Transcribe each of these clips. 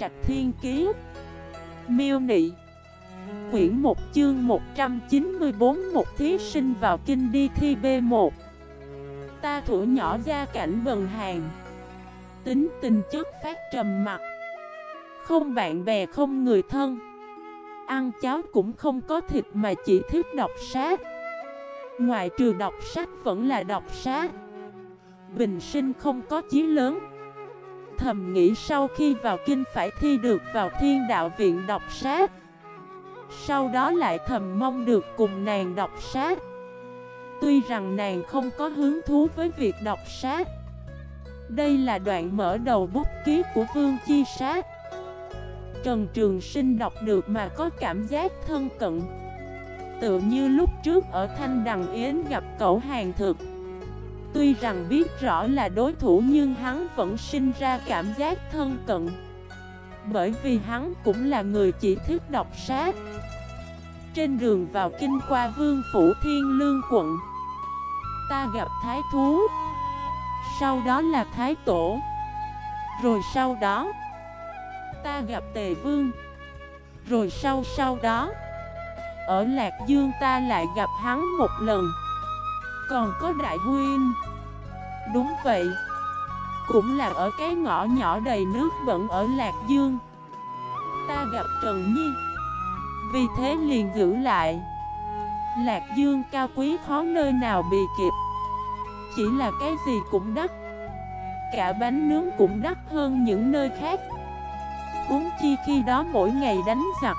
Trạch Thiên Kiế Miêu Nị. Quyển 1 chương 194 Một thí sinh vào kinh đi thi B1 Ta thủ nhỏ ra cảnh bần hàng. Tính tình chất phát trầm mặt Không bạn bè, không người thân. Ăn cháo cũng không có thịt mà chỉ thích đọc sách. Ngoại trừ đọc sách vẫn là đọc sách. Bình sinh không có chí lớn. Thầm nghĩ sau khi vào kinh phải thi được vào thiên đạo viện đọc sát. Sau đó lại thầm mong được cùng nàng đọc sát. Tuy rằng nàng không có hứng thú với việc đọc sát. Đây là đoạn mở đầu bút ký của Vương Chi Sát. Trần Trường Sinh đọc được mà có cảm giác thân cận. Tự như lúc trước ở Thanh Đằng Yến gặp cậu hàng thực. Tuy rằng biết rõ là đối thủ nhưng hắn vẫn sinh ra cảm giác thân cận. Bởi vì hắn cũng là người chỉ thích đọc sách. Trên đường vào kinh qua vương phủ thiên lương quận, Ta gặp thái thú. Sau đó là thái tổ. Rồi sau đó, Ta gặp tề vương. Rồi sau sau đó, Ở Lạc Dương ta lại gặp hắn một lần. Còn có đại huynh. Đúng vậy. Cũng là ở cái ngõ nhỏ đầy nước bẩn ở Lạc Dương. Ta gặp Trần Nhi. Vì thế liền giữ lại. Lạc Dương cao quý khó nơi nào bị kịp. Chỉ là cái gì cũng đắt. Cả bánh nướng cũng đắt hơn những nơi khác. Uống chi khi đó mỗi ngày đánh giặc.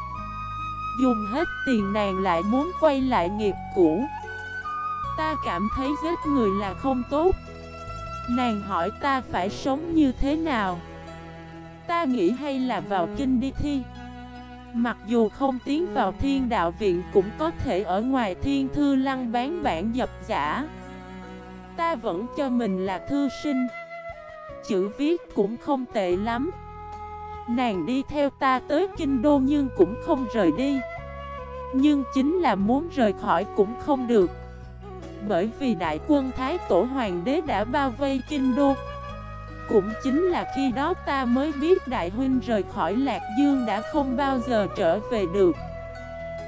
Dùng hết tiền nàng lại muốn quay lại nghiệp cũ. Ta cảm thấy giết người là không tốt. Nàng hỏi ta phải sống như thế nào? Ta nghĩ hay là vào kinh đi thi. Mặc dù không tiến vào thiên đạo viện cũng có thể ở ngoài thiên thư lăng bán bản dập giả Ta vẫn cho mình là thư sinh. Chữ viết cũng không tệ lắm. Nàng đi theo ta tới kinh đô nhưng cũng không rời đi. Nhưng chính là muốn rời khỏi cũng không được. Bởi vì đại quân Thái Tổ Hoàng đế đã bao vây kinh đô. Cũng chính là khi đó ta mới biết đại huynh rời khỏi Lạc Dương đã không bao giờ trở về được.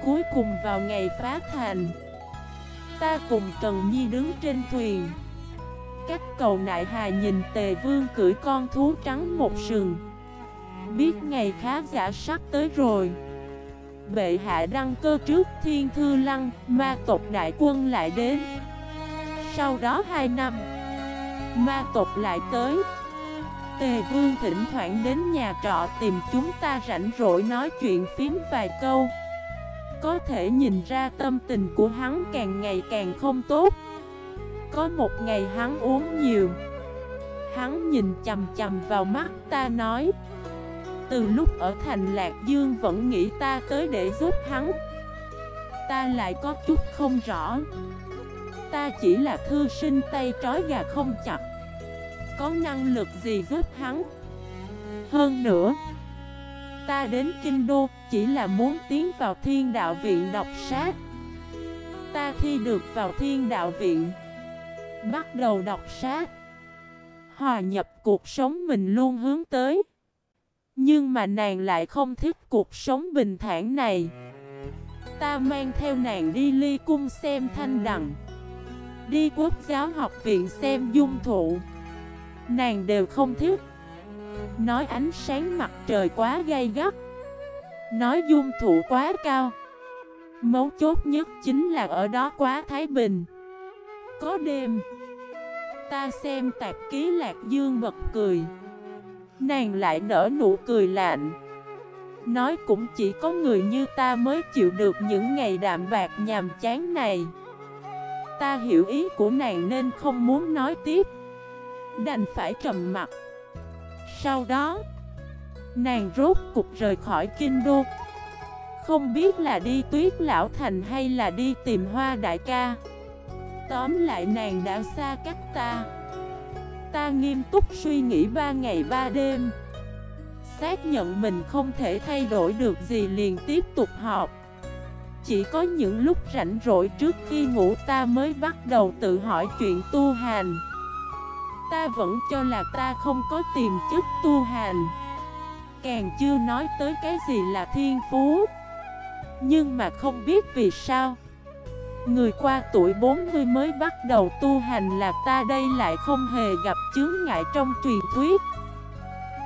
Cuối cùng vào ngày phá thành, Ta cùng Trần Nhi đứng trên thuyền. Cách cầu nại hà nhìn tề vương cưỡi con thú trắng một sừng. Biết ngày khá giả sắp tới rồi. Bệ hạ đăng cơ trước, thiên thư lăng, Ma tộc đại quân lại đến. Sau đó 2 năm, Ma tộc lại tới. Tề vương thỉnh thoảng đến nhà trọ tìm chúng ta rảnh rỗi nói chuyện phím vài câu. Có thể nhìn ra tâm tình của hắn càng ngày càng không tốt. Có một ngày hắn uống nhiều. Hắn nhìn chầm chầm vào mắt ta nói từ lúc ở thành Lạc Dương vẫn nghĩ ta tới để giúp hắn. Ta lại có chút không rõ. Ta chỉ là thư sinh tay trói gà không chặt. Có năng lực gì giúp hắn? Hơn nữa Ta đến Kinh Đô chỉ là muốn tiến vào thiên đạo viện đọc sát. Ta thi được vào thiên đạo viện Bắt đầu đọc sát, Hòa nhập cuộc sống mình luôn hướng tới nhưng mà nàng lại không thích cuộc sống bình thản này. Ta mang theo nàng đi ly cung xem thanh đằng. Đi quốc giáo học viện xem dung thụ. Nàng đều không thích. Nói ánh sáng mặt trời quá gay gắt. Nói dung thụ quá cao. Mấu chốt nhất chính là ở đó quá thái bình. Có đêm, Ta xem tạp ký lạc dương bật cười. Nàng lại nở nụ cười lạnh. Nói cũng chỉ có người như ta mới chịu được những ngày đạm bạc nhàm chán này. Ta hiểu ý của nàng nên không muốn nói tiếp. Đành phải trầm mặt Sau đó, Nàng rốt cục rời khỏi kinh đô Không biết là đi tuyết lão thành hay là đi tìm hoa đại ca. Tóm lại nàng đã xa cách ta. Ta nghiêm túc suy nghĩ ba ngày ba đêm. Xác nhận mình không thể thay đổi được gì liền tiếp tục họp. Chỉ có những lúc rảnh rỗi trước khi ngủ ta mới bắt đầu tự hỏi chuyện tu hành. Ta vẫn cho là ta không có tiềm chất tu hành. Càng chưa nói tới cái gì là thiên phú. Nhưng mà không biết vì sao Người qua tuổi 40 mới bắt đầu tu hành là ta đây lại không hề gặp chướng ngại trong truyền thuyết.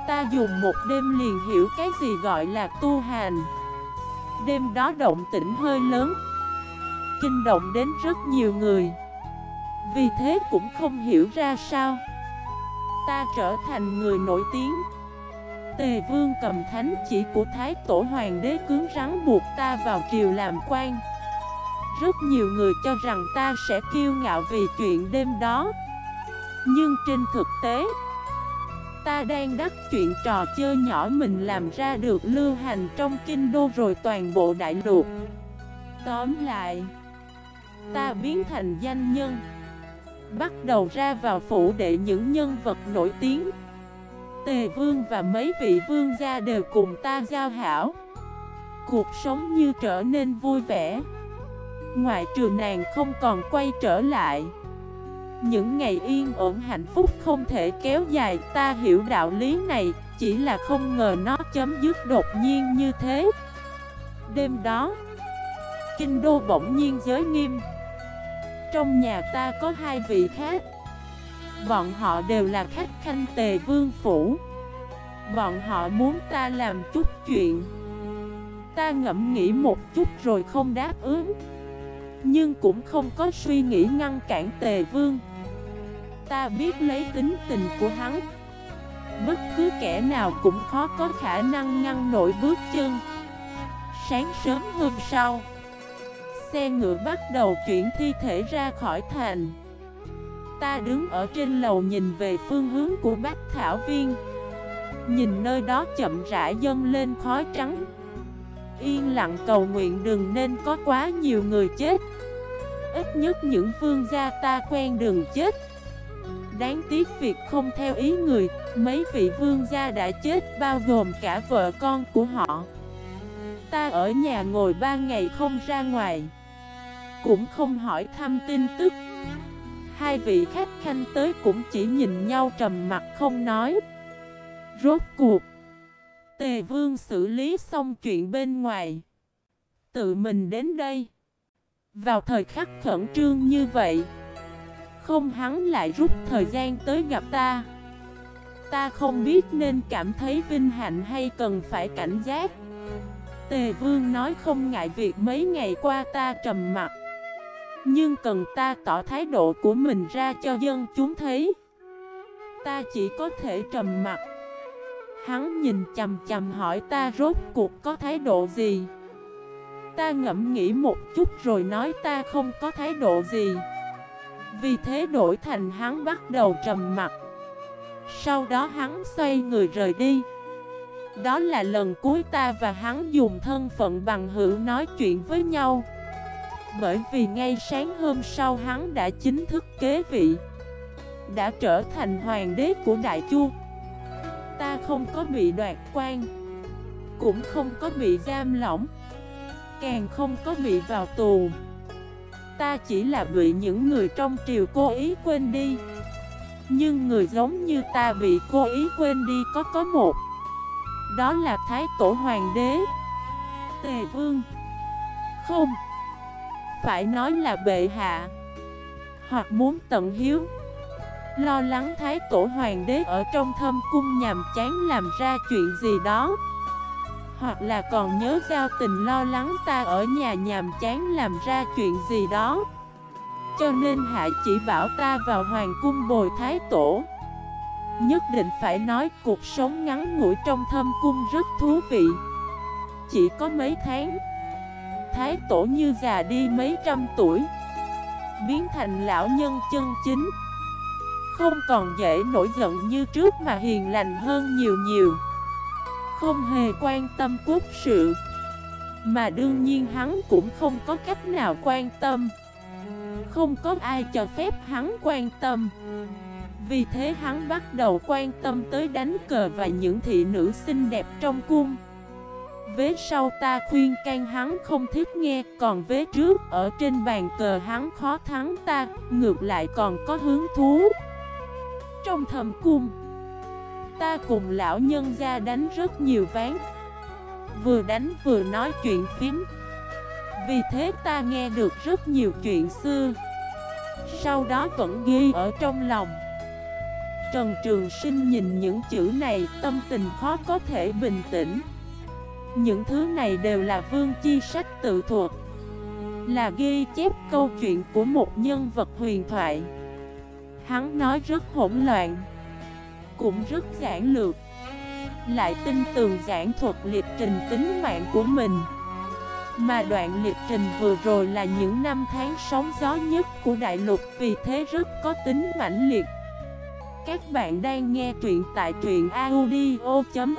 Ta dùng một đêm liền hiểu cái gì gọi là tu hành. Đêm đó động tĩnh hơi lớn, Kinh động đến rất nhiều người. Vì thế cũng không hiểu ra sao. Ta trở thành người nổi tiếng. Tề vương cầm thánh chỉ của Thái Tổ Hoàng đế cứng rắn buộc ta vào triều làm quan. Rất nhiều người cho rằng ta sẽ kiêu ngạo vì chuyện đêm đó. Nhưng trên thực tế, Ta đang đắc chuyện trò chơi nhỏ mình làm ra được lưu hành trong kinh đô rồi toàn bộ đại lục. Tóm lại, Ta biến thành danh nhân, Bắt đầu ra vào phủ đệ những nhân vật nổi tiếng. Tề vương và mấy vị vương gia đều cùng ta giao hảo. Cuộc sống như trở nên vui vẻ. Ngoại trừ nàng không còn quay trở lại. Những ngày yên ổn hạnh phúc không thể kéo dài, Ta hiểu đạo lý này, Chỉ là không ngờ nó chấm dứt đột nhiên như thế. Đêm đó, Kinh đô bỗng nhiên giới nghiêm. Trong nhà ta có hai vị khác Bọn họ đều là khách khanh tề vương phủ. Bọn họ muốn ta làm chút chuyện. Ta ngẫm nghĩ một chút rồi không đáp ứng. Nhưng cũng không có suy nghĩ ngăn cản tề vương. Ta biết lấy tính tình của hắn. Bất cứ kẻ nào cũng khó có khả năng ngăn nổi bước chân. Sáng sớm hôm sau, Xe ngựa bắt đầu chuyển thi thể ra khỏi thành. Ta đứng ở trên lầu nhìn về phương hướng của bác Thảo Viên. Nhìn nơi đó chậm rãi dâng lên khói trắng. Yên lặng cầu nguyện đừng nên có quá nhiều người chết. Ít nhất những phương gia ta quen đừng chết. Đáng tiếc việc không theo ý người, Mấy vị vương gia đã chết bao gồm cả vợ con của họ. Ta ở nhà ngồi ba ngày không ra ngoài. Cũng không hỏi thăm tin tức. Hai vị khách khanh tới cũng chỉ nhìn nhau trầm mặt không nói. Rốt cuộc Tề vương xử lý xong chuyện bên ngoài. Tự mình đến đây. Vào thời khắc khẩn trương như vậy, Không hắn lại rút thời gian tới gặp ta. Ta không biết nên cảm thấy vinh hạnh hay cần phải cảnh giác. Tề vương nói không ngại việc mấy ngày qua ta trầm mặt nhưng cần ta tỏ thái độ của mình ra cho dân chúng thấy. Ta chỉ có thể trầm mặt Hắn nhìn chầm chầm hỏi ta rốt cuộc có thái độ gì. Ta ngẫm nghĩ một chút rồi nói ta không có thái độ gì. Vì thế đổi thành hắn bắt đầu trầm mặt Sau đó hắn xoay người rời đi. Đó là lần cuối ta và hắn dùng thân phận bằng hữu nói chuyện với nhau. Bởi vì ngay sáng hôm sau hắn đã chính thức kế vị, Đã trở thành hoàng đế của Đại Chu không có bị đoạt quan, Cũng không có bị giam lỏng, Càng không có bị vào tù. Ta chỉ là bị những người trong triều cố ý quên đi. Nhưng người giống như ta bị cố ý quên đi có có một. Đó là Thái Tổ Hoàng đế, Tề Vương. Không, phải nói là bệ hạ. Hoặc muốn tận hiếu. Lo lắng thái tổ hoàng đế ở trong thâm cung nhàm chán làm ra chuyện gì đó. Hoặc là còn nhớ giao tình lo lắng ta ở nhà nhàm chán làm ra chuyện gì đó. Cho nên hạ chỉ bảo ta vào hoàng cung bồi thái tổ Nhất định phải nói cuộc sống ngắn ngủi trong thâm cung rất thú vị. Chỉ có mấy tháng, thái tổ như già đi mấy trăm tuổi, Biến thành lão nhân chân chính. Không còn dễ nổi giận như trước mà hiền lành hơn nhiều nhiều. Không hề quan tâm quốc sự, Mà đương nhiên hắn cũng không có cách nào quan tâm. Không có ai cho phép hắn quan tâm. Vì thế hắn bắt đầu quan tâm tới đánh cờ và những thị nữ xinh đẹp trong cung. Vế sau ta khuyên can hắn không thích nghe, Còn vế trước ở trên bàn cờ hắn khó thắng ta, Ngược lại còn có hứng thú. Trong thầm cung. Ta cùng lão nhân ra đánh rất nhiều ván. Vừa đánh vừa nói chuyện phím. Vì thế ta nghe được rất nhiều chuyện xưa. Sau đó vẫn ghi ở trong lòng. Trần Trường Sinh nhìn những chữ này, Tâm tình khó có thể bình tĩnh. Những thứ này đều là vương chi sách tự thuật. Là ghi chép câu chuyện của một nhân vật huyền thoại. Hắn nói rất hỗn loạn, Cũng rất giản lược, Lại tin tường giảng thuật liệt trình tính mạng của mình. Mà đoạn liệt trình vừa rồi là những năm tháng sóng gió nhất của đại lục, Vì thế rất có tính mãnh liệt. Các bạn đang nghe truyện tại truyện audio.fif